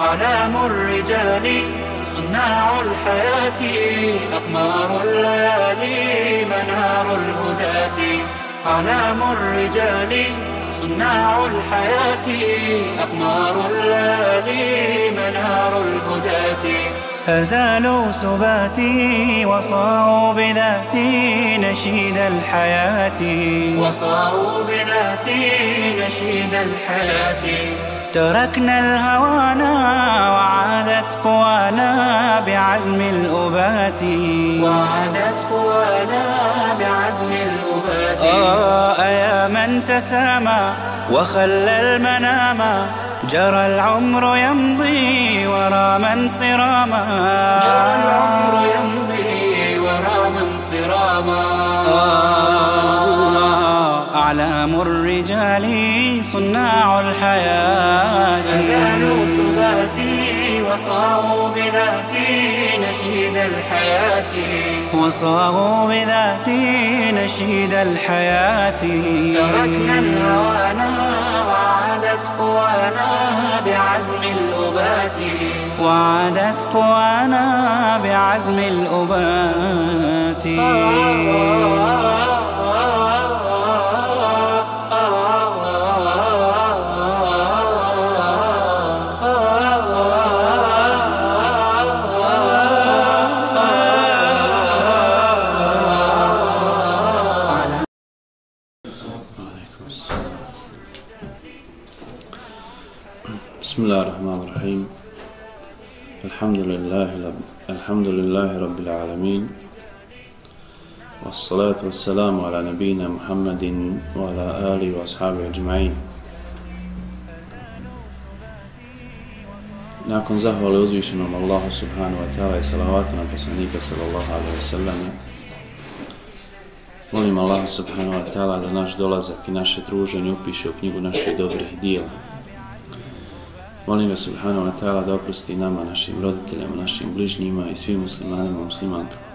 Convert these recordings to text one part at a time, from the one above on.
أعلام الرجال صناع الحياة أقمار الليالي منار الهداة. أعلام الرجال صناع الحياة أقمار الليالي منار الهداة. أزالوا سباتي وصاروا بذاتي نشيد الحياة. وصاروا بذاتي نشيد الحياة. تركنا الهوانا وعادت قوانا بعزم الأبات. وعادت قوانا بعزم الأبات. آه يا من تسامى وخلى المنام. جرى العمر يمضي ورا من صراما. جرى العمر يمضي ورا من صراما. آه أعلام الرجال صناع الحياة. وصاروا بذاتي نشيد الحياة. وصاروا بذاتي نشيد الحياة. تركنا الهوانا وعادت قوانا بعزم الأبات. وعادت قوانا بعزم الأبات. الرحيم الحمد لله لب... الحمد لله رب العالمين والصلاة والسلام على نبينا محمد وعلى آله وأصحابه أجمعين Nakon zahvale uzvišenom Allahu subhanahu wa ta'ala i salavata na poslanika sallallahu alaihi wa sallam molim Allahu subhanahu wa ta'ala da naš dolazak i naše druženje upiše u knjigu naših dobrih dijela Molim ga subhanahu wa ta'ala da oprosti nama, našim roditeljima, našim bližnjima i svim muslimanima i muslimankama.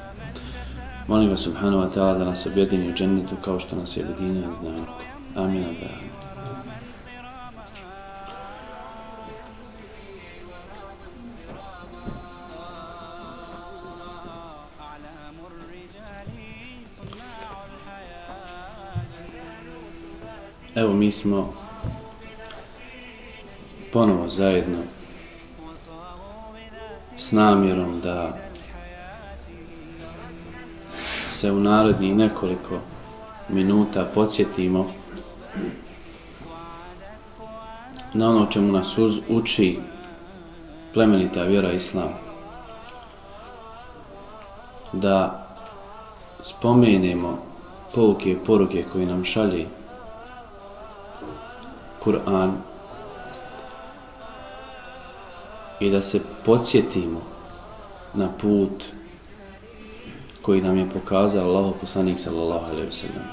Molim ga subhanahu wa ta'ala da nas objedini u džennetu kao što nas je objedinio na dnevku. Amin. Amin. Evo mi smo ponovo zajedno s namjerom da se u narednih nekoliko minuta podsjetimo na ono čemu nas uz, uči plemenita vjera Islam. Da spomenemo pouke i poruke koje nam šalje Kur'an i da se podsjetimo na put koji nam je pokazao Allah poslanik sallallahu alaihi wasallam.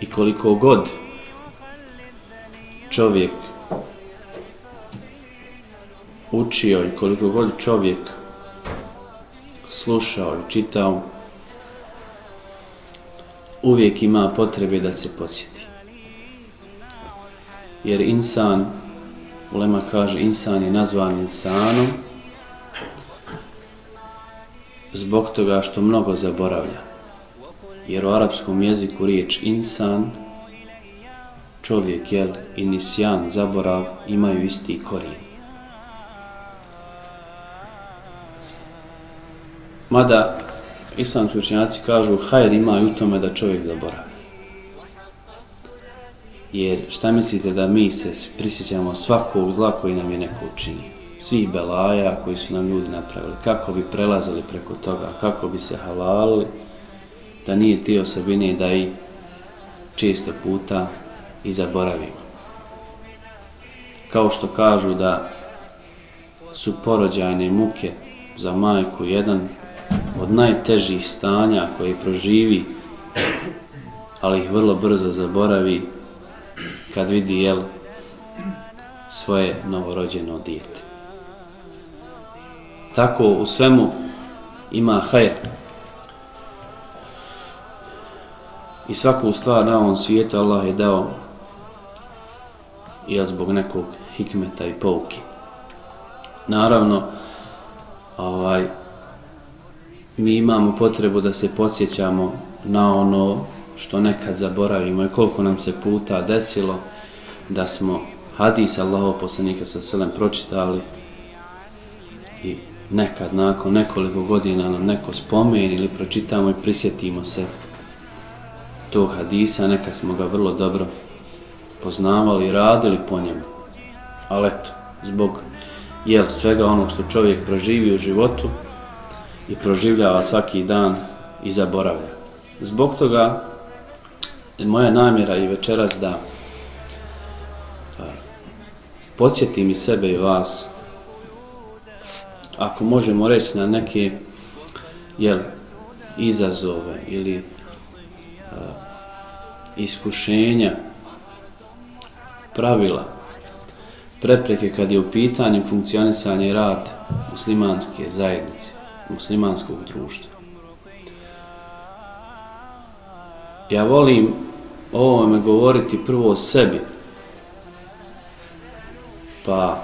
I koliko god čovjek učio i koliko god čovjek slušao i čitao, uvijek ima potrebe da se podsjeti jer insan, ulema kaže, insan je nazvan insanom zbog toga što mnogo zaboravlja. Jer u arapskom jeziku riječ insan, čovjek, jel, i nisjan, zaborav, imaju isti korijen. Mada islamski učenjaci kažu, hajr ima i u tome da čovjek zaboravi. Jer šta mislite da mi se prisjećamo svakog zla koji nam je neko učinio? Svi belaja koji su nam ljudi napravili. Kako bi prelazili preko toga? Kako bi se halalili? Da nije ti osobine da i često puta i zaboravimo. Kao što kažu da su porođajne muke za majku jedan od najtežih stanja koje proživi, ali ih vrlo brzo zaboravi, kad vidi jel svoje novorođeno dijete. Tako u svemu ima hajr. I svaku stvar na ovom svijetu Allah je dao Ja zbog nekog hikmeta i pouki. Naravno, ovaj, mi imamo potrebu da se posjećamo na ono što nekad zaboravimo i koliko nam se puta desilo da smo hadis Allahov poslanika sa selem pročitali i nekad nakon nekoliko godina nam neko spomeni ili pročitamo i prisjetimo se tog hadisa, nekad smo ga vrlo dobro poznavali i radili po njemu. Ali eto, zbog jel, svega onog što čovjek proživi u životu i proživljava svaki dan i zaboravlja. Zbog toga moja namjera i večeras da podsjetim i sebe i vas ako možemo reći na neke jel, izazove ili a, iskušenja pravila prepreke kad je u pitanju funkcionisanje rad muslimanske zajednice, muslimanskog društva. Ja volim o ovome govoriti prvo o sebi, pa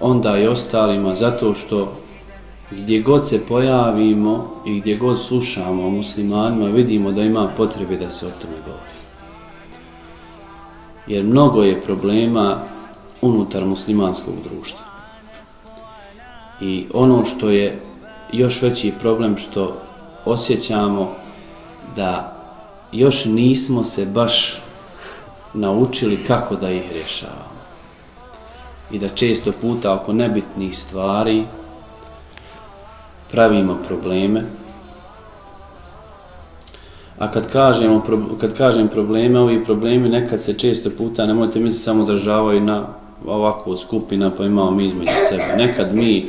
onda i ostalima, zato što gdje god se pojavimo i gdje god slušamo o muslimanima, vidimo da ima potrebe da se o tome govori. Jer mnogo je problema unutar muslimanskog društva. I ono što je još veći problem što osjećamo da još nismo se baš naučili kako da ih rješavamo. I da često puta oko nebitnih stvari pravimo probleme. A kad, kažemo, kad kažem probleme, ovi problemi nekad se često puta, nemojte mi se samo državaju na ovako skupina, pa imamo mi između sebe. Nekad mi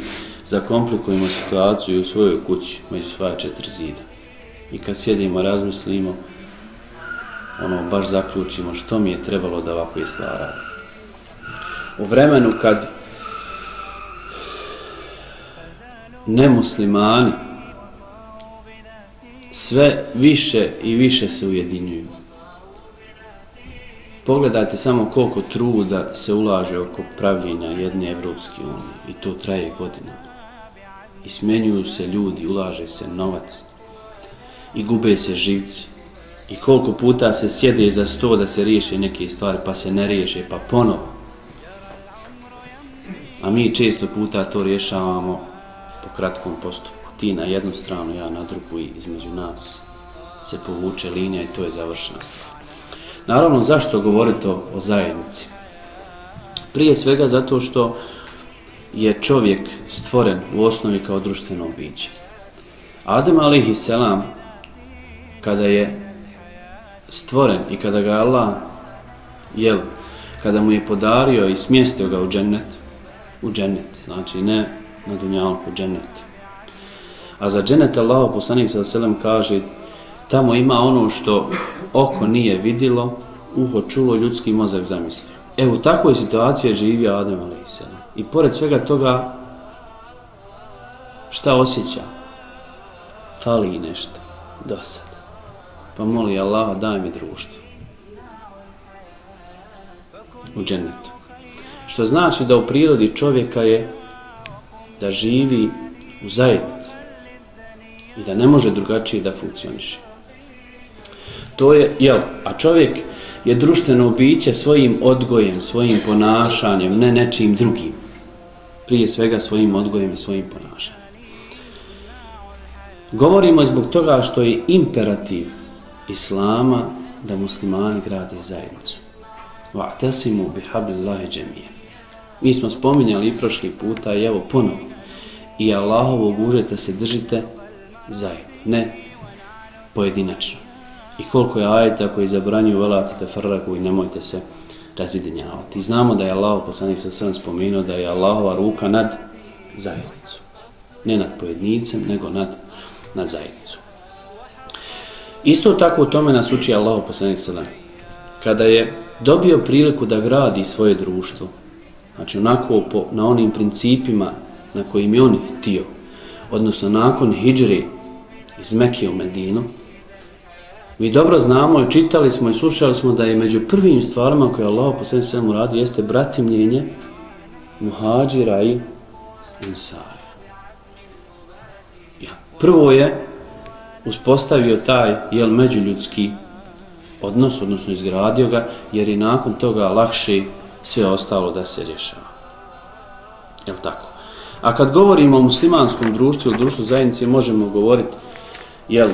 zakomplikujemo situaciju u svojoj kući, među svoja četiri zida. I kad sjedimo, razmislimo, ono, baš zaključimo što mi je trebalo da ovako istvara. U vremenu kad nemuslimani sve više i više se ujedinjuju. Pogledajte samo koliko truda se ulaže oko pravljenja jedne Evropske unije i to traje godinama. I smenjuju se ljudi, ulaže se novac i gube se živci. I koliko puta se sjede za sto da se riješe neke stvari, pa se ne riješe, pa ponovo. A mi često puta to rješavamo po kratkom postupku. Ti na jednu stranu, ja na drugu i između nas se povuče linija i to je završena stvar. Naravno, zašto govoriti o, o zajednici? Prije svega zato što je čovjek stvoren u osnovi kao društveno biće. Adem alihi selam, kada je stvoren i kada ga Allah jel, kada mu je podario i smjestio ga u džennet, u džennet, znači ne na dunjalku, džennet. A za džennet Allah poslanik sa selem kaže tamo ima ono što oko nije vidilo, uho čulo, ljudski mozak zamislio. E u takvoj situaciji živio Adem a.s. I pored svega toga šta osjeća? Fali nešto. Dosad pa moli Allaha daj mi društvo u džennetu. Što znači da u prirodi čovjeka je da živi u zajednici i da ne može drugačije da funkcioniše. To je, jel, a čovjek je društveno biće svojim odgojem, svojim ponašanjem, ne nečim drugim. Prije svega svojim odgojem i svojim ponašanjem. Govorimo zbog toga što je imperativ islama da muslimani grade zajednicu. Va'tasimu bihablillahi džemije. Mi smo spominjali i prošli puta i evo ponovo. I Allahovog užeta se držite zajedno, ne pojedinačno. I koliko je ajeta koji zabranjuju velatite frraku i nemojte se razjedinjavati. I znamo da je Allah poslanik sa sve spomenuo da je Allahova ruka nad zajednicom. Ne nad pojednicem, nego nad, nad zajednicom. Isto tako u tome nas uči Allah poslanik sallam. Kada je dobio priliku da gradi svoje društvo, znači onako po, na onim principima na kojim je on htio, odnosno nakon hijđri iz Mekije u Medinu, Mi dobro znamo i čitali smo i slušali smo da je među prvim stvarima koje Allah posljedno svemu uradio jeste bratimljenje muhađira i insari. Ja. Prvo je uspostavio taj jel, međuljudski odnos, odnosno izgradio ga, jer je nakon toga lakše sve ostalo da se rješava. Jel tako? A kad govorimo o muslimanskom društvu ili društvu zajednice, možemo govoriti jel,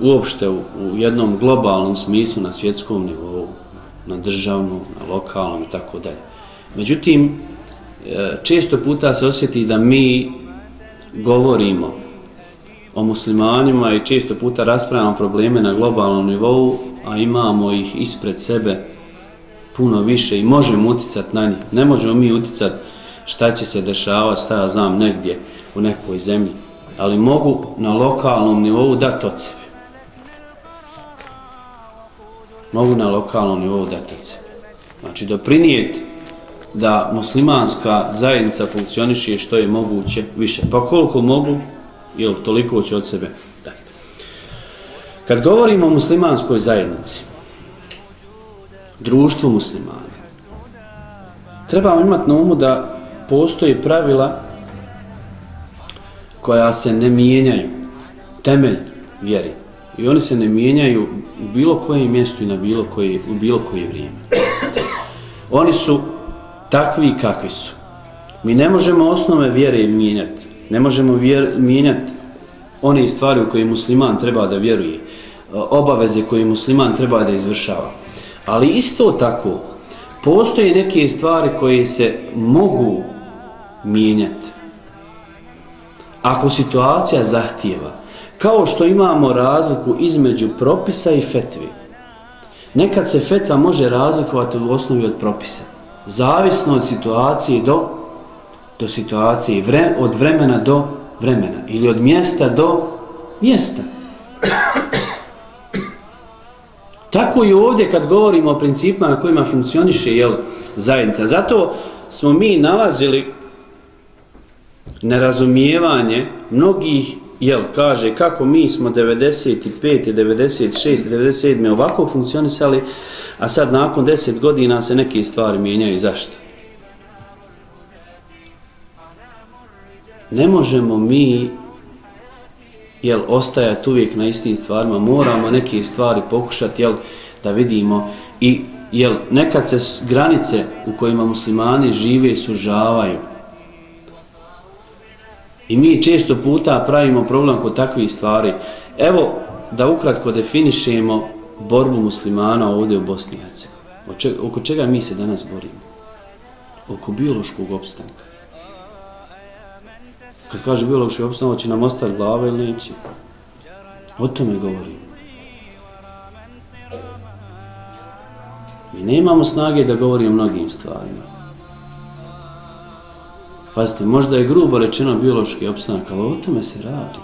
uopšte u, u jednom globalnom smislu na svjetskom nivou, na državnom, na lokalnom i tako dalje. Međutim, e, često puta se osjeti da mi govorimo o muslimanima i često puta raspravljamo probleme na globalnom nivou, a imamo ih ispred sebe puno više i možemo uticati na njih. Ne možemo mi uticati šta će se dešavati, šta ja znam, negdje u nekoj zemlji, ali mogu na lokalnom nivou dati od sebe. Mogu na lokalnom nivou dati od sebe. Znači, doprinijeti da muslimanska zajednica funkcioniše što je moguće više. Pa koliko mogu, ili toliko će od sebe dati. Kad govorimo o muslimanskoj zajednici, društvu muslimana, trebamo imati na umu da postoje pravila koja se ne mijenjaju, temelj vjeri. I oni se ne mijenjaju u bilo kojem mjestu i na bilo koje, u bilo koje vrijeme. Oni su takvi kakvi su. Mi ne možemo osnove vjere mijenjati. Ne možemo vjer, mijenjati one stvari u koje musliman treba da vjeruje, obaveze koje musliman treba da izvršava. Ali isto tako, postoje neke stvari koje se mogu mijenjati. Ako situacija zahtijeva, kao što imamo razliku između propisa i fetvi, nekad se fetva može razlikovati u osnovi od propisa. Zavisno od situacije do do situacije, vre, od vremena do vremena ili od mjesta do mjesta. Tako i ovdje kad govorimo o principima na kojima funkcioniše jel, zajednica. Zato smo mi nalazili nerazumijevanje mnogih, jel, kaže, kako mi smo 95. 96. 97. ovako funkcionisali, a sad nakon 10 godina se neke stvari mijenjaju. Zašto? Ne možemo mi jel, ostajati uvijek na istim stvarima, moramo neke stvari pokušati jel, da vidimo i jel, nekad se granice u kojima muslimani žive sužavaju. I mi često puta pravimo problem kod takvih stvari. Evo da ukratko definišemo borbu muslimana ovdje u Bosni i Hercegovini. Oko čega mi se danas borimo? Oko biološkog opstanka. Kad kaže biološki opstanak, će nam ostati glave ili neće? O tome govorim. Mi nemamo snage da govorimo o mnogim stvarima. Pazite, možda je grubo rečeno biološki opstanak, ali o tome se radi.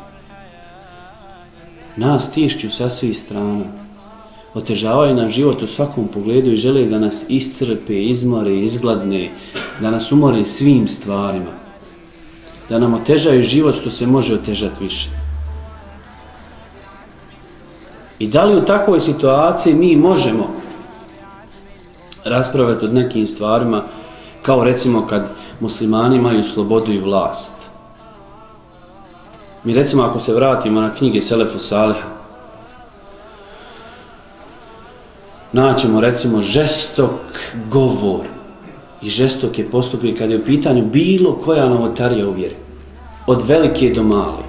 Nas tišću sa svih strana. Otežavaju nam život u svakom pogledu i žele da nas iscrpe, izmore, izgladne, da nas umore svim stvarima da nam otežaju život što se može otežati više. I da li u takvoj situaciji mi možemo raspravati od nekim stvarima kao recimo kad muslimani imaju slobodu i vlast. Mi recimo ako se vratimo na knjige Selefu Saleha naćemo recimo žestok govor i žestoke postupke kad je u pitanju bilo koja novotarija u vjeri. Od velike do male.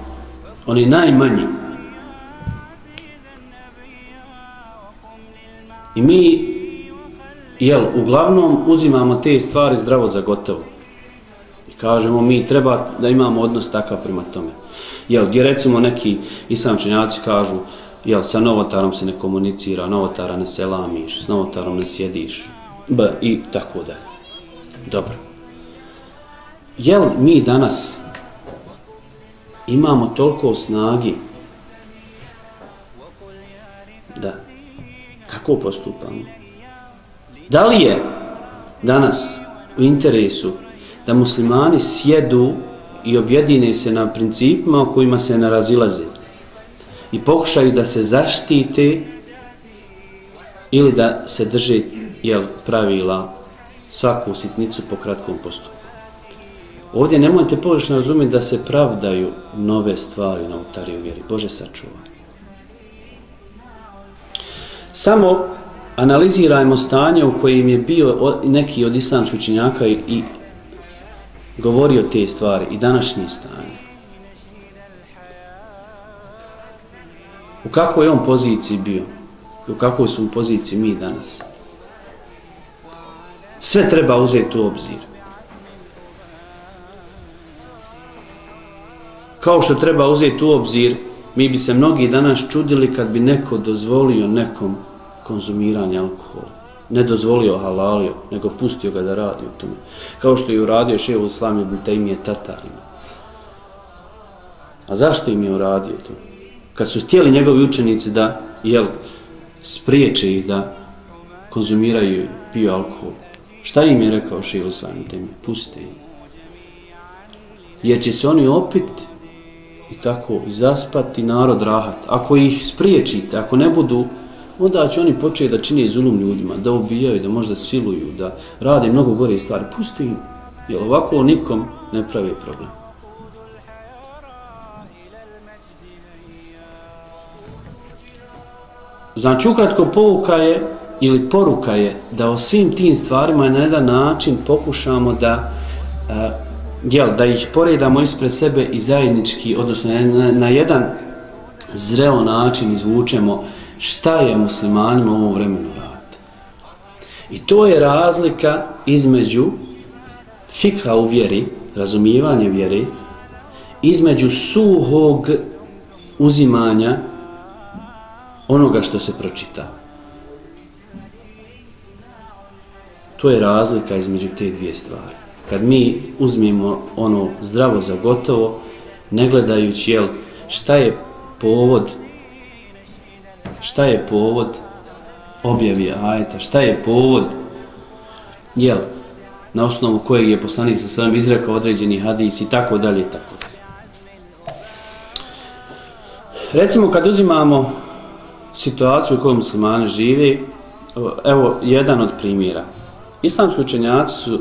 Oni najmanji. I mi, jel, uglavnom uzimamo te stvari zdravo za gotovo. I kažemo, mi treba da imamo odnos takav prema tome. Jel, gdje recimo neki islamčenjaci kažu, jel, sa novotarom se ne komunicira, novotara ne selamiš, s novotarom ne sjediš, b, i tako dalje. Dobro. Jel mi danas imamo toliko snagi da kako postupamo? Da li je danas u interesu da muslimani sjedu i objedine se na principima o kojima se narazilaze i pokušaju da se zaštite ili da se drže jel, pravila svaku sitnicu po kratkom postupku. Ovdje nemojte pogrešno razumjeti da se pravdaju nove stvari na utari u vjeri. Bože sačuvaj. Samo analizirajmo stanje u kojem je bio neki od islamskih učinjaka i, i govorio te stvari i današnje stanje. U kakvoj je on poziciji bio? U kakvoj su u poziciji mi danas? Sve treba uzeti u obzir. Kao što treba uzeti u obzir, mi bi se mnogi danas čudili kad bi neko dozvolio nekom konzumiranje alkohola. Ne dozvolio halalio, nego pustio ga da radi u tome. Kao što je uradio šeho Islam ibn Taymiye Tatarima. A zašto im je uradio to? Kad su htjeli njegovi učenici da jel, spriječe ih da konzumiraju piju alkohol. Šta im je rekao Šilu Islam ibn Taymiye? Puste im. Jer će se oni opet i tako zaspati narod rahat. Ako ih spriječite, ako ne budu onda će oni početi da čine zulum ljudima, da ubijaju, da možda siluju, da rade mnogo gore stvari. Pusti im, jer ovako nikom ne pravi problem. Znači, ukratko pouka je, ili poruka je, da o svim tim stvarima na jedan način pokušamo da, uh, jel, da ih poredamo ispred sebe i zajednički, odnosno na, na jedan zreo način izvučemo šta je muslimanima u ovom vremenu rad. I to je razlika između fikha u vjeri, razumijevanje vjeri, između suhog uzimanja onoga što se pročita. To je razlika između te dvije stvari. Kad mi uzmemo ono zdravo za gotovo, ne gledajući jel, šta je povod šta je povod objavi ajeta, šta je povod jel, na osnovu kojeg je poslanik sa svojom izrekao određeni hadis i tako dalje i tako dalje. Recimo kad uzimamo situaciju u kojoj muslimani žive, evo jedan od primjera. Islamski učenjaci su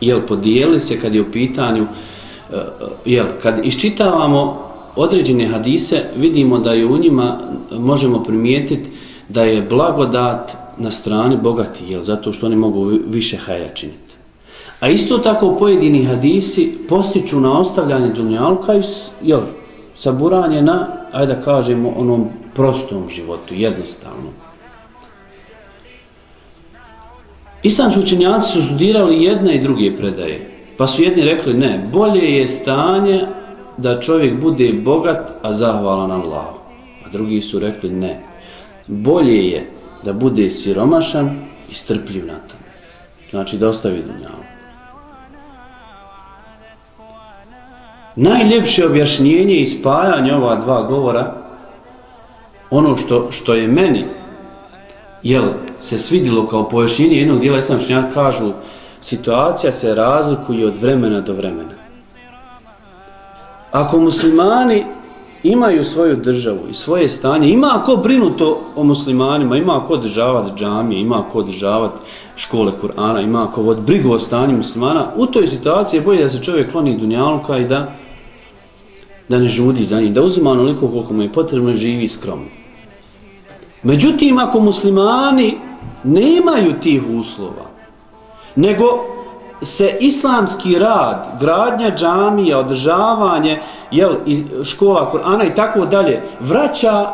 jel, podijeli se kad je u pitanju e, e, jel, kad iščitavamo određene hadise vidimo da je u njima možemo primijetiti da je blagodat na strani bogati, jel, zato što oni mogu više haja činiti. A isto tako pojedini hadisi postiču na ostavljanje dunjalka i jel, saburanje na, ajde da kažemo, onom prostom životu, jednostavno. Islamski učenjaci su studirali jedne i druge predaje, pa su jedni rekli ne, bolje je stanje da čovjek bude bogat, a zahvalan Allahu. A drugi su rekli ne. Bolje je da bude siromašan i strpljiv na tome. Znači da ostavi dunjalu. Najljepše objašnjenje i spajanje ova dva govora, ono što, što je meni jel, se svidilo kao pojašnjenje jednog dijela, ja kažu, situacija se razlikuje od vremena do vremena ako muslimani imaju svoju državu i svoje stanje, ima ko brinuto o muslimanima, ima ko održavati džamije, ima ko održavati škole Kur'ana, ima ko vod brigu o stanju muslimana, u toj situaciji je bolje da se čovjek kloni dunjaluka i da da ne žudi za njih, da uzima onoliko koliko mu je potrebno živi skromno. Međutim, ako muslimani nemaju tih uslova, nego se islamski rad, gradnja džamija, održavanje jel, škola Korana i tako dalje, vraća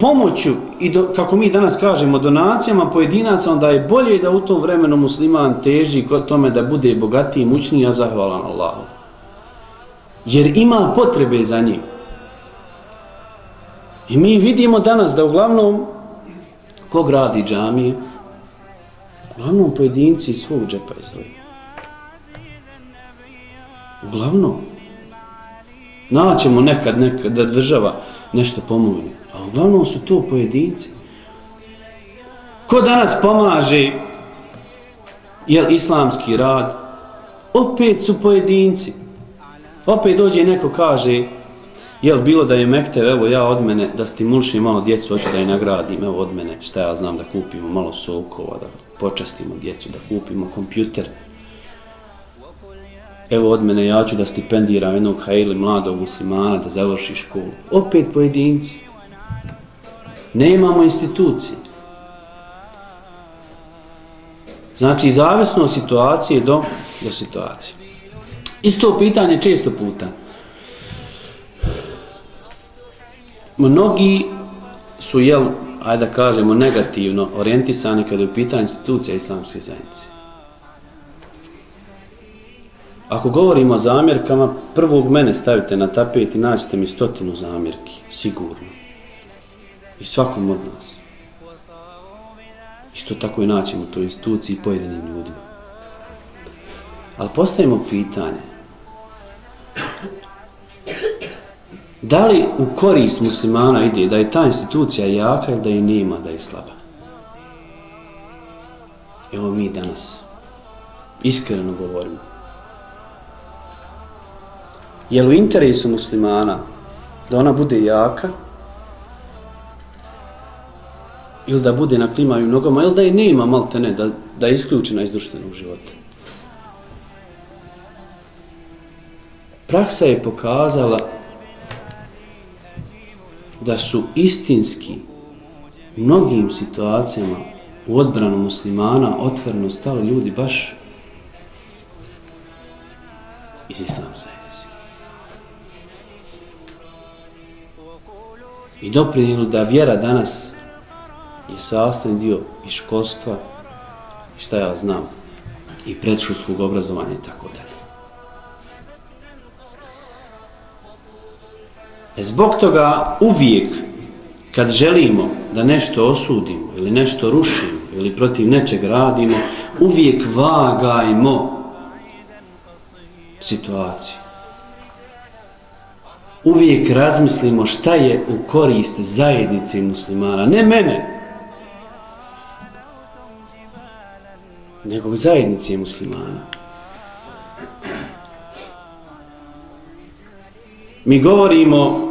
pomoću i do, kako mi danas kažemo donacijama pojedinaca, onda je bolje da u tom vremenu musliman teži kod tome da bude bogatiji i mućniji a zahvalan Allahu. Jer ima potrebe za njim. I mi vidimo danas da uglavnom ko gradi džamije? Uglavnom pojedinci iz svog džepa izvoju. Uglavnom, naćemo nekad, nekad da država nešto pomogne, a uglavnom su to pojedinci. Ko danas pomaže jel, islamski rad, opet su pojedinci. Opet dođe neko kaže, Jel bilo da je Mektev, evo ja od mene, da stimulišim malo djecu, hoću da je nagradim, evo od mene, šta ja znam, da kupimo malo sokova, da počastimo djecu, da kupimo kompjuter. Evo od mene, ja ću da stipendiram jednog hajli mladog muslimana da završi školu. Opet pojedinci. Ne imamo institucije. Znači, zavisno od situacije do, do situacije. Isto pitanje često puta. Mnogi su, jel, ajde da kažemo, negativno orijentisani kada je u pitanju institucija islamske zajednice. Ako govorimo o zamjerkama, prvog mene stavite na tapet i naćete mi stotinu zamjerki, sigurno. I svakom od nas. Isto tako i naćemo to instituciji i pojedinim ljudima. Ali postavimo pitanje. Da li u korist muslimana ide da je ta institucija jaka ili da je nema, da je slaba? Evo mi danas iskreno govorimo. Je li u interesu muslimana da ona bude jaka ili da bude na klimavim nogama ili da je nema malte ne, da, da je isključena iz društvenog života? Praksa je pokazala da su istinski mnogim situacijama u odbranu muslimana otvoreno stali ljudi baš iz islam zajednice. I doprinili da vjera danas je sastavni dio i školstva i šta ja znam i predškolskog obrazovanja i tako dalje. E zbog toga uvijek kad želimo da nešto osudimo ili nešto rušimo ili protiv nečeg radimo, uvijek vagajmo situaciju. Uvijek razmislimo šta je u korist zajednice muslimana, ne mene, nego zajednice muslimana. Mi govorimo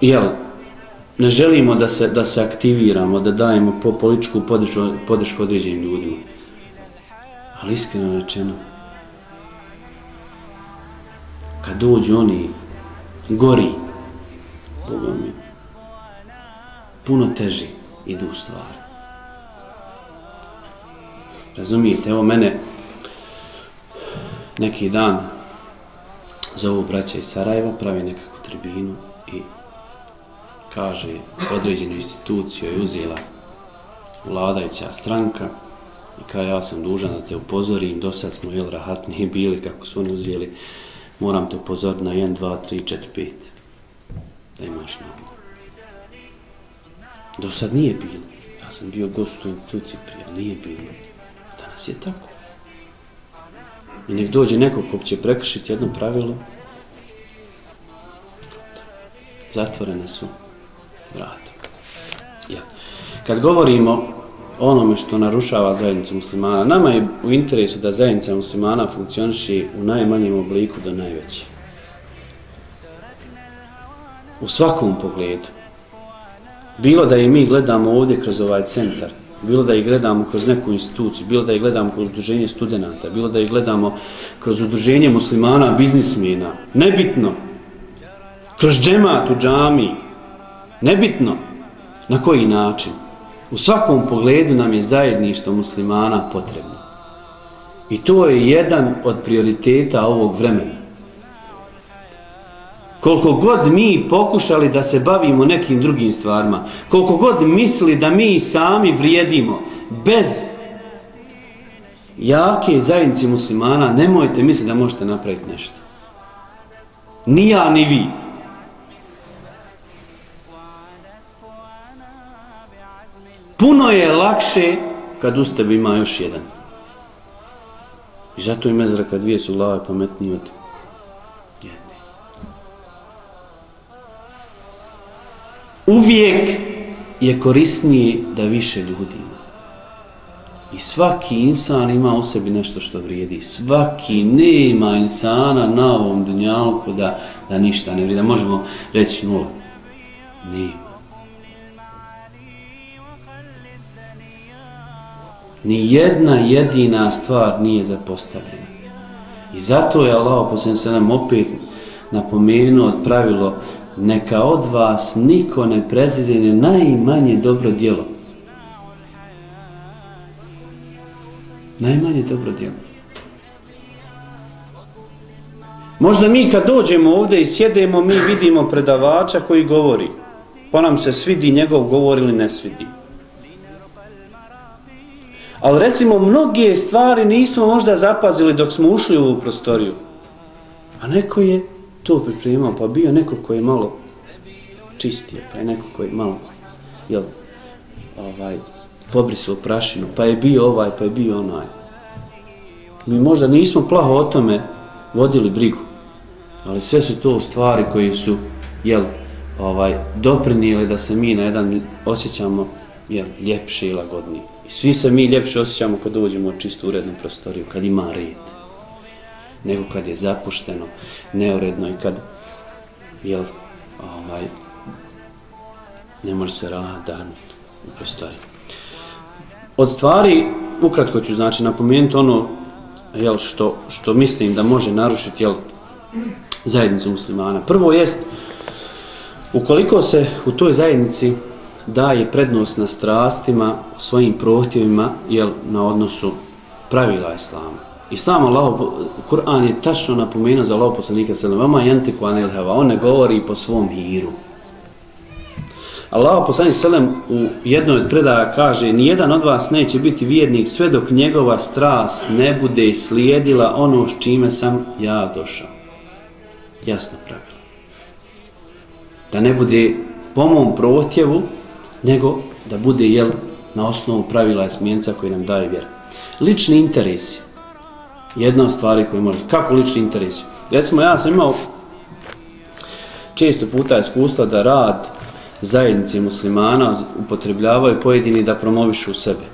jel, ne želimo da se, da se aktiviramo, da dajemo po političku podršku, podršku određenim ljudima. Ali iskreno rečeno, kad dođu oni gori, Boga mi, puno teži idu u stvari. Razumijete, evo mene neki dan zovu braća iz Sarajeva, pravi nekakvu tribinu kaže određenu instituciju je uzela vladajuća stranka i kao ja sam dužan da te upozorim, do sad smo jel rahatni bili kako su oni uzeli, moram te upozoriti na 1, 2, 3, 4, 5 da imaš na ovom. Do sad nije bilo. Ja sam bio gost u instituciji prije, ali nije bilo. Danas je tako. I nek dođe neko ko će prekršiti jedno pravilo, zatvorene su vrata. Ja. Kad govorimo o onome što narušava zajednicu muslimana, nama je u interesu da zajednica muslimana funkcioniši u najmanjem obliku do najveće. U svakom pogledu. Bilo da i mi gledamo ovdje kroz ovaj centar, bilo da ih gledamo kroz neku instituciju, bilo da ih gledamo kroz udruženje studenta, bilo da ih gledamo kroz udruženje muslimana, biznismena, nebitno, kroz džemat u džamiji, nebitno na koji način. U svakom pogledu nam je zajedništvo muslimana potrebno. I to je jedan od prioriteta ovog vremena. Koliko god mi pokušali da se bavimo nekim drugim stvarima, koliko god misli da mi sami vrijedimo, bez jake zajednice muslimana, nemojte misliti da možete napraviti nešto. Ni ja, ni vi. Puno je lakše kad uz tebi ima još jedan. I zato i mezraka dvije su glave pametnije od jedne. Uvijek je korisnije da više ljudi ima. I svaki insan ima u sebi nešto što vrijedi. Svaki nema insana na ovom dunjalku da, da ništa ne vrijedi. Da možemo reći nula. Nema. Ni jedna jedina stvar nije zapostavljena. I zato je Allah posljedno se nam opet napomenuo pravilo neka od vas niko ne prezirene najmanje dobro djelo. Najmanje dobro djelo. Možda mi kad dođemo ovdje i sjedemo, mi vidimo predavača koji govori. Pa nam se svidi njegov govor ili ne svidi. Ali recimo, mnoge stvari nismo možda zapazili dok smo ušli u ovu prostoriju. A neko je to pripremao, pa bio neko koji je malo čistio, pa je neko koji je malo, jel, ovaj, pobrisao prašinu, pa je bio ovaj, pa je bio onaj. Mi možda nismo plaho o tome vodili brigu, ali sve su to stvari koji su, jel, ovaj, doprinijeli da se mi na jedan osjećamo, jel, ljepše i lagodnije. I svi se mi ljepše osjećamo kad dođemo u čistu urednu prostoriju, kad ima red. Nego kad je zapušteno, neuredno i kad, jel, ovaj, ne može se radan u prostoriji. Od stvari, ukratko ću znači napomenuti ono jel, što, što mislim da može narušiti jel, zajednicu muslimana. Prvo jest, ukoliko se u toj zajednici daje prednost na strastima, svojim prohtjevima, jel, na odnosu pravila islama. I sam Allah, Kur'an je tačno napomenuo za Allah poslanika sallam, vama jantiku anil heva, on ne govori po svom hiru. Allah poslanik sallam u jednoj od predaja kaže, nijedan od vas neće biti vjernik sve dok njegova strast ne bude slijedila ono s čime sam ja došao. Jasno pravilo. Da ne bude po mom protjevu nego da bude jel na osnovu pravila i smjenca koji nam daje vjer. Lični interesi. Jedna od stvari koje može. Kako lični interesi? Recimo, ja sam imao često puta iskustva da rad zajednice muslimana upotrebljavaju pojedini da promovišu sebe.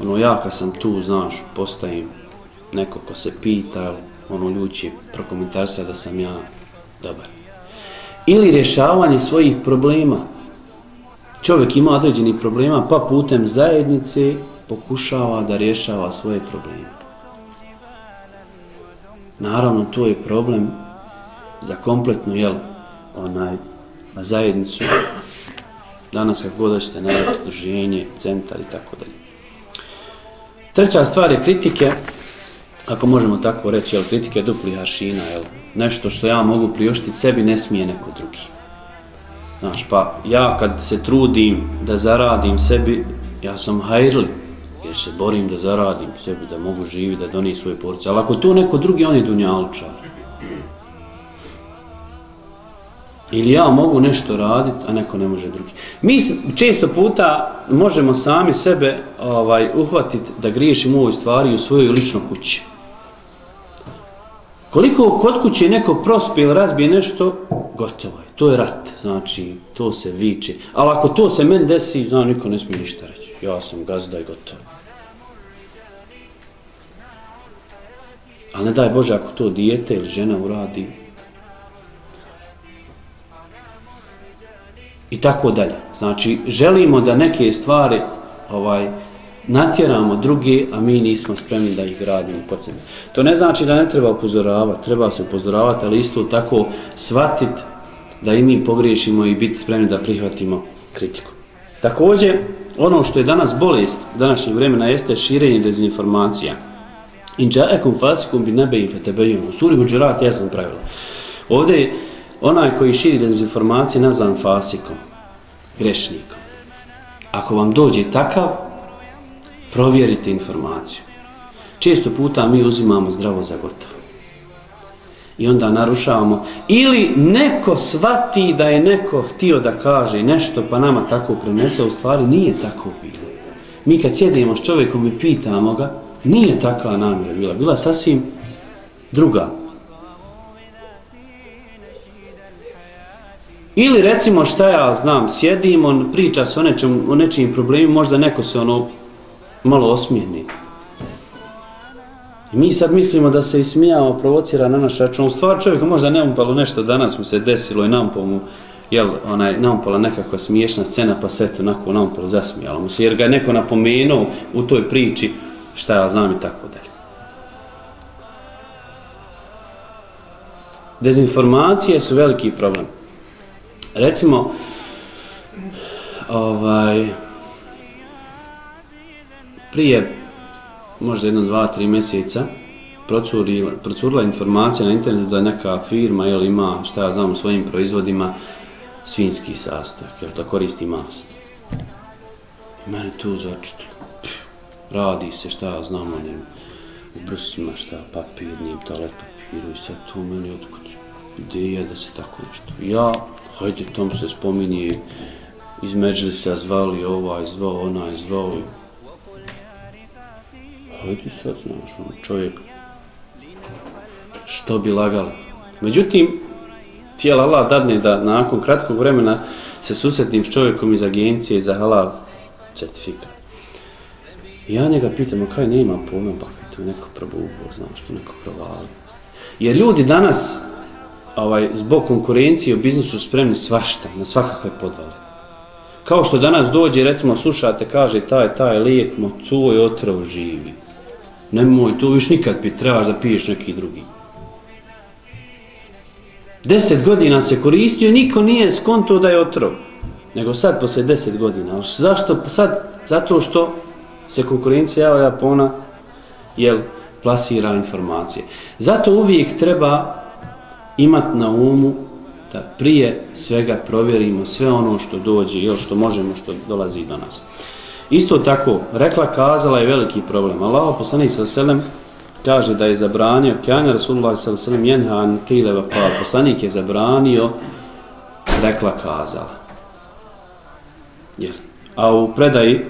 Ono, ja kad sam tu, znaš, postajem neko ko se pita, ono, ljuči prokomentarsa da sam ja dobar ili rješavanje svojih problema. Čovjek ima određeni problema, pa putem zajednice pokušava da rješava svoje probleme. Naravno, to je problem za kompletnu, jel, onaj, na zajednicu. Danas kako god ćete najeti druženje, centar i tako dalje. Treća stvar je kritike, ako možemo tako reći, jel, kritike dupli aršina, jel, nešto što ja mogu prioštiti sebi, ne smije neko drugi. Znaš, pa ja kad se trudim da zaradim sebi, ja sam hajrli, jer se borim da zaradim sebi, da mogu živjeti, da doni svoje porce. Ali ako to neko drugi, on je dunjalčar. Ili ja mogu nešto raditi, a neko ne može drugi. Mi često puta možemo sami sebe ovaj uhvatiti da griješimo u ovoj stvari u svojoj ličnoj kući. Koliko kod kuće neko prospe ili razbije nešto, gotovo je. To je rat, znači, to se viče. Ali ako to se men desi, zna, niko ne smije ništa reći. Ja sam gazda i gotovo. Ali ne daj Bože, ako to dijete ili žena uradi, i tako dalje. Znači, želimo da neke stvari, ovaj, natjeramo drugi, a mi nismo spremni da ih gradimo pod sebe. To ne znači da ne treba upozoravati, treba se upozoravati, ali isto tako shvatiti da i mi pogriješimo i biti spremni da prihvatimo kritiku. Također, ono što je danas bolest današnjeg vremena jeste širenje dezinformacija. In ja'akum fasikum bi nabein fatabajun. U suri Huđerat ja sam pravila. Ovdje je onaj koji širi dezinformacije nazvan fasikom, grešnikom. Ako vam dođe takav, provjerite informaciju. Često puta mi uzimamo zdravo za gotovo. I onda narušavamo. Ili neko svati da je neko htio da kaže nešto pa nama tako prenese, u stvari nije tako bilo. Mi kad sjedimo s čovjekom i pitamo ga, nije takva namjera bila. Bila sasvim druga. Ili recimo šta ja znam, sjedimo, priča se o, nečem, o nečim problemima, možda neko se ono malo osmijeni. I mi sad mislimo da se ismijamo, provocira na naš račun. U stvar čovjeka možda ne umpalo nešto, danas mu se desilo i nampalo mu, jel, onaj, nampala nekakva smiješna scena, pa se to onako nampalo zasmijalo mu se, jer ga je neko napomenuo u toj priči šta ja znam i tako dalje. Dezinformacije su veliki problem. Recimo, ovaj, prije možda jedno, dva, tri mjeseca procurila, procurila informacija na internetu da neka firma jel, ima, šta ja znam, u svojim proizvodima svinski sastojak, jel, da koristi mast. I mene tu začetilo. Radi se, šta ja znam, onim brusima, šta, papir, njim, toalet papiru i sad tu meni otkud ideja da se tako nešto. Ja, hajde, tom se spominje, izmeđili se, zvali ovaj, zvao onaj, zvao hajde sad, znaš, ono, čovjek, što bi lagalo. Međutim, tijela Allah dadne da nakon kratkog vremena se susretim s čovjekom iz agencije za halal certifikat. Ja njega pitam, kaj ne ima pojma, pa kaj tu neko probubo, znaš, tu neko provali. Jer ljudi danas, ovaj, zbog konkurencije u biznisu spremni svašta, na svakakve podvale. Kao što danas dođe, recimo, slušate, kaže, taj, taj lijek, mo, tvoj otrov živi nemoj to viš nikad pit, trebaš da piješ neki drugi. Deset godina se koristio, niko nije skonto da je otrov. Nego sad, posle deset godina. Zašto? Sad, zato što se konkurencija java Japona jel, plasira informacije. Zato uvijek treba imati na umu da prije svega provjerimo sve ono što dođe, jel, što možemo, što dolazi do nas. Isto tako, rekla kazala je veliki problem. Allah poslanik sa selem kaže da je zabranio, kjanja Rasulullah sa selem jenhan kileva pa poslanik je zabranio, rekla kazala. Jel? A u predaji,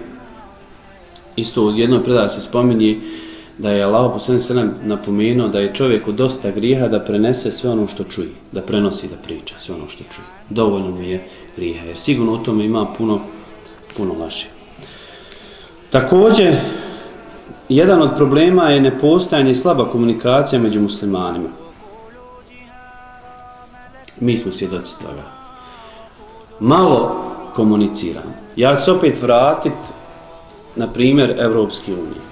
isto u jednoj predaji se spominje da je Allah poslanik sa selem napomenuo da je čovjeku dosta grijeha da prenese sve ono što čuje, da prenosi, da priča sve ono što čuje. Dovoljno mu je griha, jer sigurno u tome ima puno, puno laži. Također, jedan od problema je nepostajanje slaba komunikacija među muslimanima. Mi smo svjedoci toga. Malo komuniciram. Ja ću se opet vratit na primjer Evropske unije.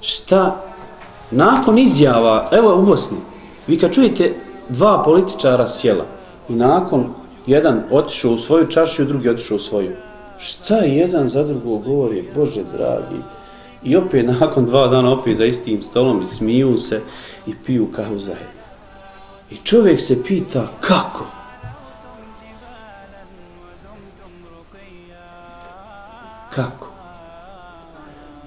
Šta nakon izjava, evo u Bosni, vi kad čujete dva političara sjela i nakon jedan otišao u svoju čašu i drugi otišao u svoju, šta jedan za drugo govori, Bože dragi, i opet nakon dva dana opet za istim stolom i smiju se i piju kahu zajedno. I čovjek se pita kako? Kako?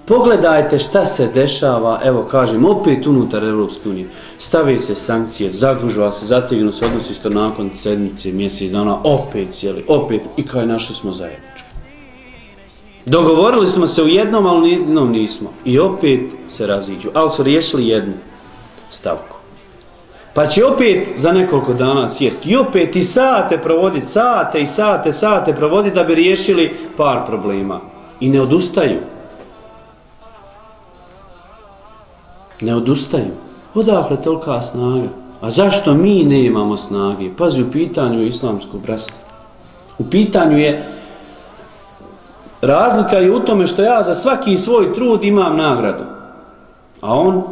Pogledajte šta se dešava, evo kažem, opet unutar Europske unije. Stave se sankcije, zagužva se, zategnu se, odnosi isto nakon sedmice, mjesec dana, opet sjeli, opet, i kaj našli smo zajedničko. Dogovorili smo se u jednom, ali jednom nismo. I opet se raziđu. Ali su riješili jednu stavku. Pa će opet za nekoliko dana sjest. I opet i sate provoditi, sate i sate, sate provoditi da bi riješili par problema. I ne odustaju. Ne odustaju. Odakle tolika snaga? A zašto mi ne imamo snage? Pazi, u pitanju je islamsko bratstvo. U pitanju je Razlika je u tome što ja za svaki svoj trud imam nagradu. A on?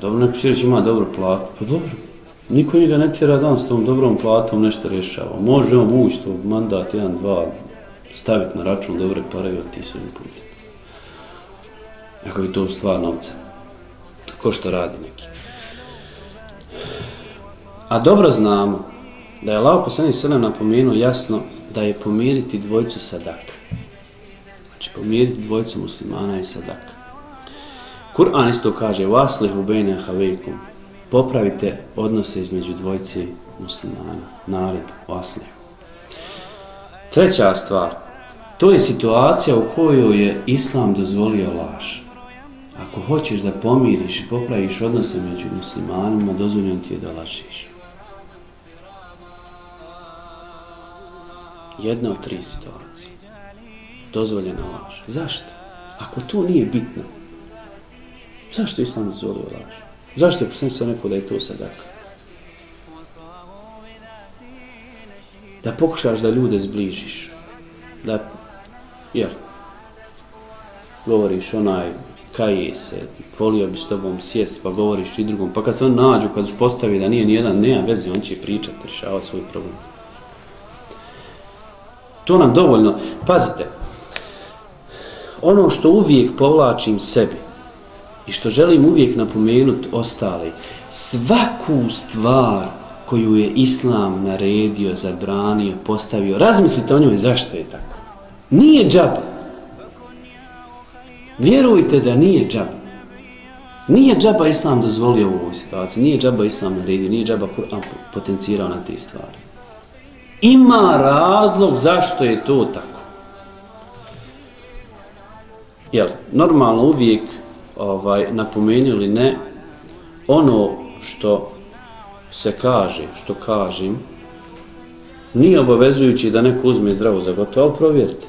Dobro, neko će reći ima dobro platu. Pa dobro. Niko njega ne tjera dan s tom dobrom platom nešto rješava. Može on vući to mandat, jedan, dva, staviti na račun dobre pare i otići svojim putem. Ako je to stvar novca. Ko što radi neki. A dobro znamo da je Allah poslanih sada napomenuo jasno da je pomiriti dvojcu sadaka. Znači pomiriti dvojcu muslimana i sadaka. Kur'an isto kaže vaslihu u bejne havejkum popravite odnose između dvojci muslimana. Nared, vaslihu. Treća stvar, to je situacija u kojoj je Islam dozvolio laž. ako hoćeš da pomiriš i popraviš odnose među muslimanima, dozvoljeno ti je da lažiš. Jedna od tri situacije. Dozvoljena laž. Zašto? Ako to nije bitno, zašto Islam dozvolio laž? Zašto je posljedno se neko da je to sadaka? Da pokušaš da ljude zbližiš. Da, jel, govoriš onaj, kaje se, volio bi s tobom sjest, pa govoriš i drugom. Pa kad se on nađu, kad uspostavi da nije nijedan, nema veze, on će pričati, rješavati svoj problem. To nam dovoljno. Pazite, ono što uvijek povlačim sebi i što želim uvijek napomenuti ostali, svaku stvar koju je Islam naredio, zabranio, postavio, razmislite o njoj zašto je tako. Nije džaba. Vjerujte da nije džaba. Nije džaba Islam dozvolio u ovoj situaciji, nije džaba Islam naredio, nije džaba Kur'an potencirao na te stvari. Ima razlog zašto je to tako. Jel, normalno uvijek ovaj, napomenuli ne ono što se kaže, što kažem, nije obavezujući da neko uzme zdravo za gotovo, ali provjerite.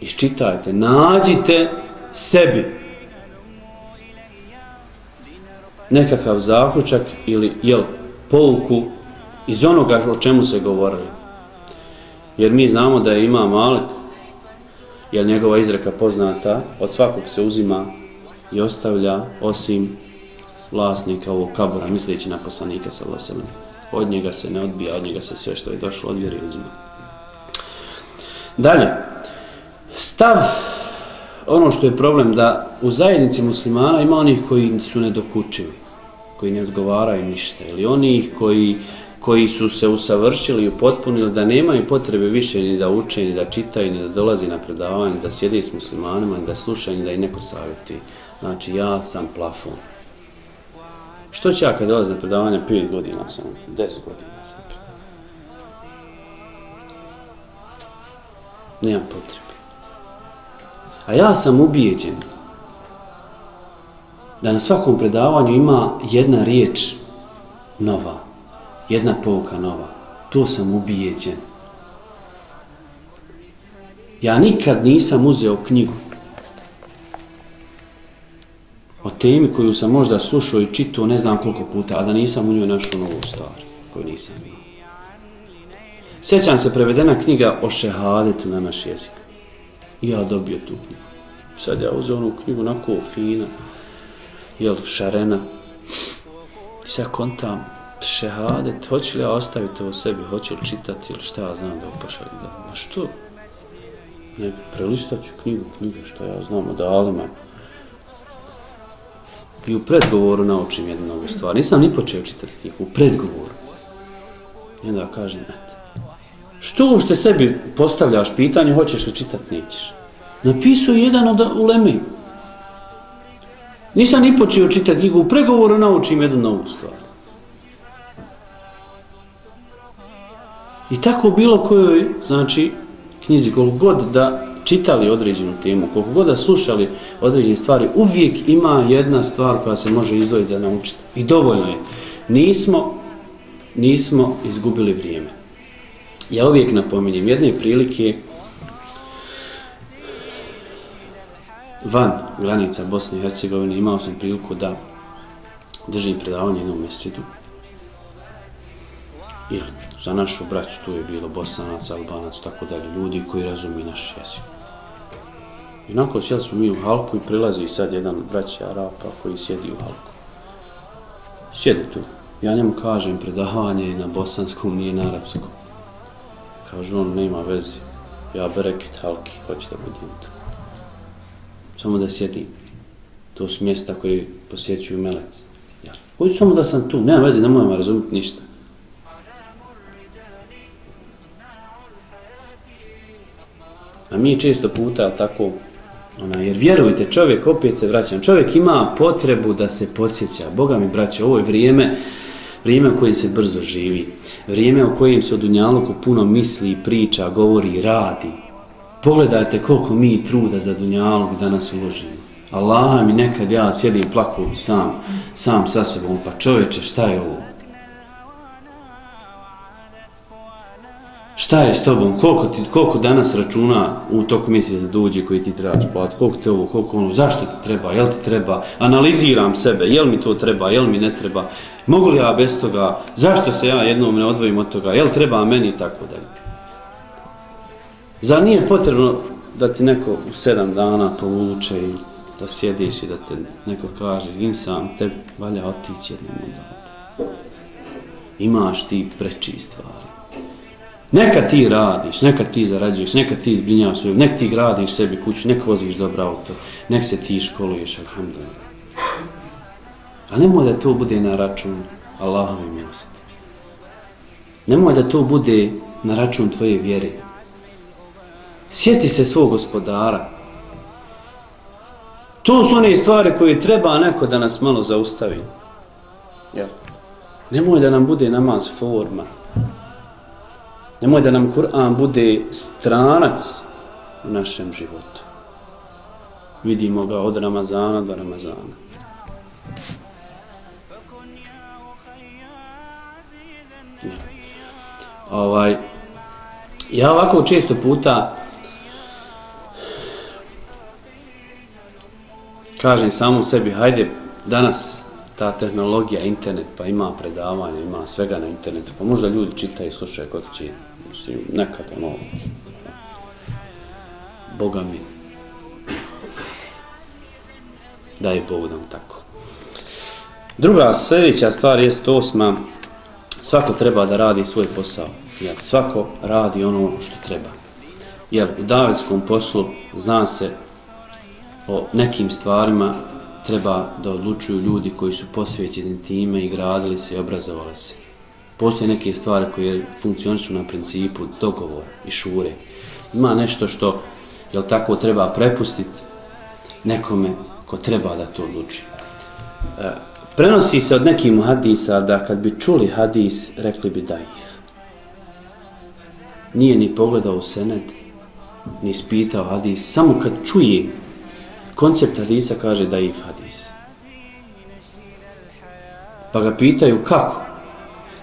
Iščitajte, nađite sebi nekakav zaključak ili jel, pouku iz onoga o čemu se govorili. Jer mi znamo da je ima Malik, jer njegova izreka poznata, od svakog se uzima i ostavlja osim vlasnika ovog kabura, misleći na poslanika sa Loselem. Od njega se ne odbija, od njega se sve što je došlo od vjeri uzima. Dalje, stav, ono što je problem, da u zajednici muslimana ima onih koji su nedokučivi, koji ne odgovaraju ništa, ili onih koji koji su se usavršili i upotpunili da nemaju potrebe više ni da uče, ni da čitaju, ni da dolazi na predavanje, da sjede s muslimanima, ni da slušaju, ni da ih neko savjeti. Znači, ja sam plafon. Što će ja kad dolazi na predavanje? 5 godina sam, 10 godina sam. Nemam potrebe. A ja sam ubijeđen da na svakom predavanju ima jedna riječ nova jedna pouka nova. To sam ubijeđen. Ja nikad nisam uzeo knjigu o temi koju sam možda slušao i čitao ne znam koliko puta, a da nisam u njoj našao novu stvar koju nisam vidio. Sjećam se prevedena knjiga o šehadetu na naš jezik. I ja dobio tu knjigu. Sad ja uzeo onu knjigu onako fina, jel, šarena. Sad kontam, šehadet, hoću li ja ostaviti ovo sebi, hoću li čitati ili šta ja znam da upašali da... Ma što? Ne, prelistat ću knjigu, knjigu što ja znam od Alima. I u predgovoru naučim jednu novu stvar. Nisam ni počeo čitati knjigu, u predgovoru. I onda kažem, eto. Što ušte sebi postavljaš pitanje, hoćeš li čitati, nećeš? Napisao jedan od ulemi. Nisam ni počeo čitati knjigu, u pregovoru naučim jednu novu stvar. I tako bilo kojoj, znači, knjizi, koliko god da čitali određenu temu, koliko god da slušali određene stvari, uvijek ima jedna stvar koja se može izdvojiti za naučiti. I dovoljno je. Nismo, nismo izgubili vrijeme. Ja uvijek napominjem, jedne prilike van granica Bosne i Hercegovine imao sam priliku da držim predavanje na mjesečitu I za našu braću tu je bilo bosanac, albanac, tako dalje, ljudi koji razumiju naš jezik. I nakon sjeli smo mi u halku i prilazi sad jedan braći Arapa koji sjedi u halku. Sjedi tu. Ja njemu kažem predavanje na bosanskom, nije na arapskom. Kažu on, nema veze. Ja bereket halki, hoće da budem tu. Samo da sjedim. To su mjesta koje posjećuju melec. Ja. Hoću samo da sam tu, nema veze, ne mojem razumjeti ništa. A mi često puta tako, ona, jer vjerujte, čovjek, opet se vraćam, čovjek ima potrebu da se podsjeća. Boga mi, braće, ovo je vrijeme, vrijeme u kojem se brzo živi. Vrijeme u kojem se o Dunjaluku puno misli, priča, govori, radi. Pogledajte koliko mi truda za dunjalog danas uložimo. Allah mi nekad ja sjedim plaku sam, sam sa sebom, pa čovječe šta je ovo? Šta je s tobom? Koliko, ti, koliko danas računa u toku mjeseca dođe koji ti trebaš plati? Koliko te ovo, koliko ono, zašto ti treba, jel ti treba? Analiziram sebe, jel mi to treba, jel mi ne treba? Mogu li ja bez toga? Zašto se ja jednom ne odvojim od toga? Jel treba meni i tako dalje? Zar nije potrebno da ti neko u sedam dana povuče i da sjediš i da te neko kaže insan, te valja otići jednom odavde. Imaš ti preči stvari. Neka ti radiš, neka ti zarađuješ, neka ti izbrinjavaš svoju, nek ti gradiš sebi kuću, nek voziš dobro auto, nek se ti školuješ, alhamdulillah. A nemoj da to bude na račun Allahove milosti. Nemoj da to bude na račun tvoje vjere. Sjeti se svog gospodara. To su one stvari koje treba neko da nas malo zaustavi. Jel? Nemoj da nam bude namaz forma. Nemoj da nam Kur'an bude stranac u našem životu. Vidimo ga od Ramazana do Ramazana. Ovaj, ja ovako često puta kažem samom sebi, hajde danas ta tehnologija, internet, pa ima predavanja, ima svega na internetu, pa možda ljudi čitaju, slušaju kod će, mislim, nekad ono, Boga mi, daj Bog da tako. Druga, sljedeća stvar je osma, svako treba da radi svoj posao, jel, svako radi ono što treba. Jer u davetskom poslu zna se o nekim stvarima treba da odlučuju ljudi koji su posvećeni time i gradili se i obrazovali se. Postoje neke stvari koje funkcionišu na principu dogovora i šure. Ima nešto što, jel tako, treba prepustiti nekome ko treba da to odluči. E, prenosi se od nekim hadisa da kad bi čuli hadis, rekli bi daif. Nije ni pogledao sened, ni spitao hadis, samo kad čuje koncept hadisa kaže da je hadis. Pa ga pitaju kako?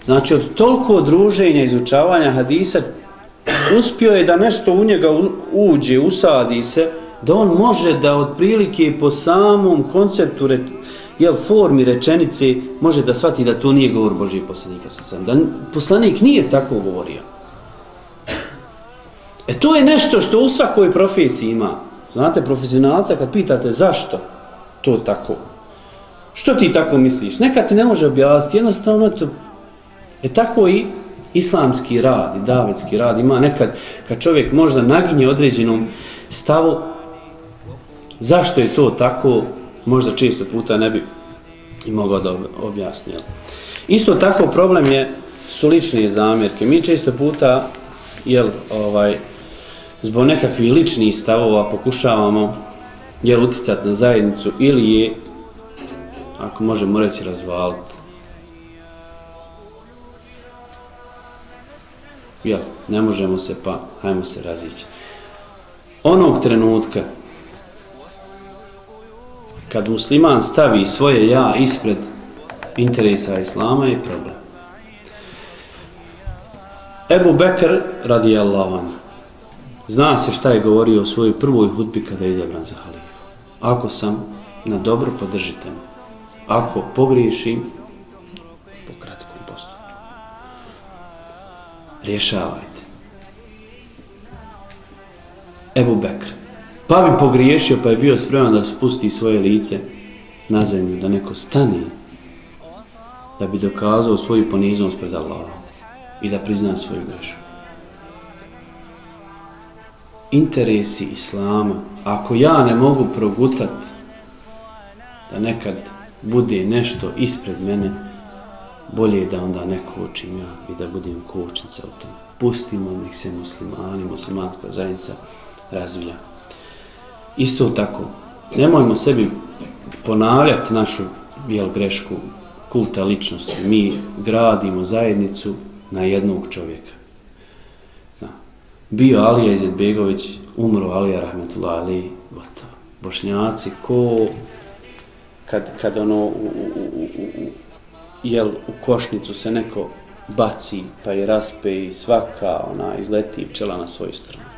Znači od toliko druženja, izučavanja hadisa uspio je da nešto u njega uđe, usadi se, da on može da otprilike po samom konceptu, jel, formi rečenice, može da shvati da to nije govor Božije poslanika sa sam. Da poslanik nije tako govorio. E to je nešto što u svakoj profesiji ima. Znate, profesionalca kad pitate zašto to tako, što ti tako misliš, neka ti ne može objasniti, jednostavno to, je tako i islamski rad i davetski rad ima nekad kad čovjek možda naginje određenom stavu, zašto je to tako, možda često puta ne bi i mogao da objasnije. Isto tako problem je su lične zamjerke. Mi često puta jel, ovaj, zbog nekakvih ličnih stavova pokušavamo jel uticati na zajednicu ili je ako možemo reći razvaliti. Jel, ne možemo se pa, hajmo se razići. Onog trenutka kad musliman stavi svoje ja ispred interesa islama je problem. Ebu Bekr radijallahu anhu Zna se šta je govorio o svojoj prvoj hudbi kada je izabran za halifu. Ako sam na dobro, podržite me. Ako pogriješim, po kratkom postupku. Rješavajte. Ebu Bekr. Pa bi pogriješio, pa je bio spreman da spusti svoje lice na zemlju, da neko stane, da bi dokazao svoju poniznost pred Allahom i da prizna svoju grešku interesi islama, ako ja ne mogu progutat da nekad bude nešto ispred mene, bolje je da onda ne učim ja i da budem kočnica u tom. Pustimo, nek se muslimani, muslimanska zajednica razvija. Isto tako, nemojmo sebi ponavljati našu jel, grešku kulta ličnosti. Mi gradimo zajednicu na jednog čovjeka bio Alija Izetbegović, umro Alija Rahmetullah Ali, gotovo. Bošnjaci, ko kad, kad ono u, u, u, u, jel, u košnicu se neko baci pa je raspe i svaka ona izleti pčela na svoju stranu.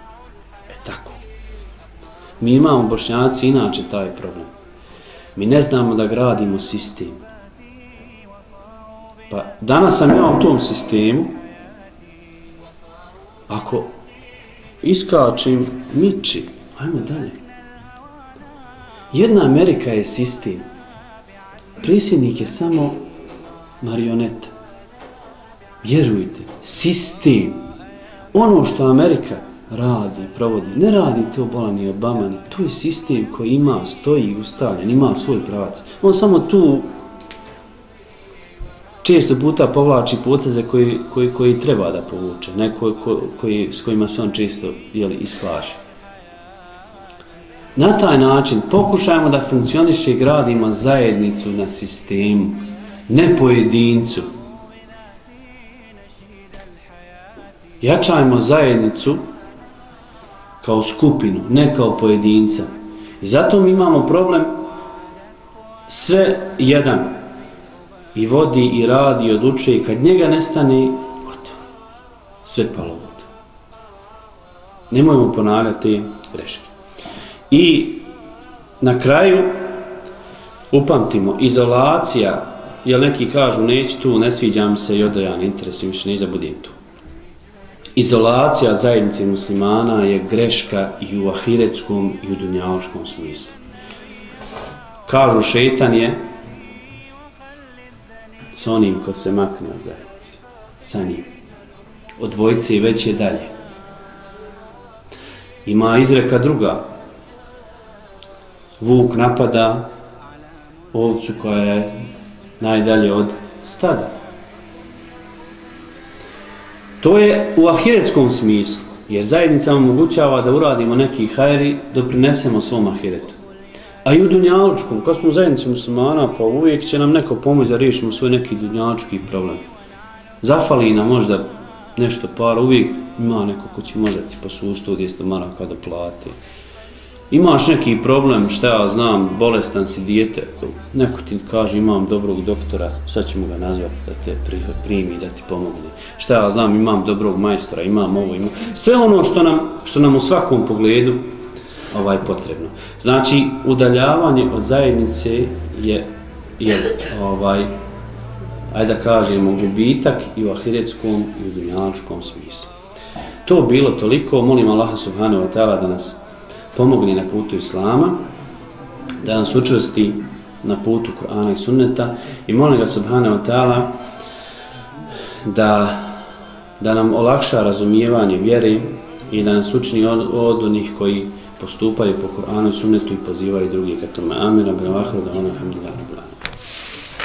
E tako. Mi imamo bošnjaci inače taj problem. Mi ne znamo da gradimo sistem. Pa danas sam ja u tom sistemu, ako iskačim, miči, ajmo dalje. Jedna Amerika je sistem. Prisjednik je samo marioneta. Vjerujte, sistem. Ono što Amerika radi, provodi, ne radi to bola ni Obama, ni. to je sistem koji ima, stoji ustavljen, ima svoj pravac. On samo tu često puta povlači poteze koji, koji, koji treba da povuče, ne koji, koji, s kojima se on često jeli, islaže. Na taj način pokušajmo da funkcioniše i gradimo zajednicu na sistemu, ne pojedincu. Jačajmo zajednicu kao skupinu, ne kao pojedinca. I zato mi imamo problem sve jedan i vodi i radi i odlučuje i kad njega nestane, gotovo. Sve palo vod. Nemojmo ponavljati greške. I na kraju upamtimo, izolacija, jer neki kažu neću tu, ne sviđam se i odajan interes i više ne izabudim tu. Izolacija zajednice muslimana je greška i u ahiretskom i u dunjaločkom smislu. Kažu šetan je sa onim ko se makne od zajednice. Sa njim. Od dvojice i već je dalje. Ima izreka druga. Vuk napada ovcu koja je najdalje od stada. To je u ahiretskom smislu, jer zajednica omogućava da uradimo neki hajri, doprinesemo svom ahiretu. A i u dunjalučkom, kad smo zajednici muslimana, pa uvijek će nam neko pomoći da riješimo svoj neki dunjalučki problem. Zafali nam možda nešto para, uvijek ima neko ko će možda ti posustu od 200 maraka da plati imaš neki problem, šta ja znam, bolestan si dijete, neko ti kaže imam dobrog doktora, sad ćemo ga nazvati da te primi, da ti pomogne. Šta ja znam, imam dobrog majstora, imam ovo, imam... Sve ono što nam, što nam u svakom pogledu ovaj potrebno. Znači, udaljavanje od zajednice je, je ovaj, ajde da kažemo, gubitak i u ahiretskom i u dunjaličkom smislu. To bilo toliko, molim Allaha subhanahu wa ta'ala da nas pomogne na putu Islama, da nas učvrsti na putu Kur'ana i Sunneta i molim ga Subhanahu wa ta'ala da, da nam olakša razumijevanje vjere i da nas učini od, od onih koji postupaju po Kur'anu i Sunnetu i pozivaju drugi ka tome. Amin. da ona Amin. Amin.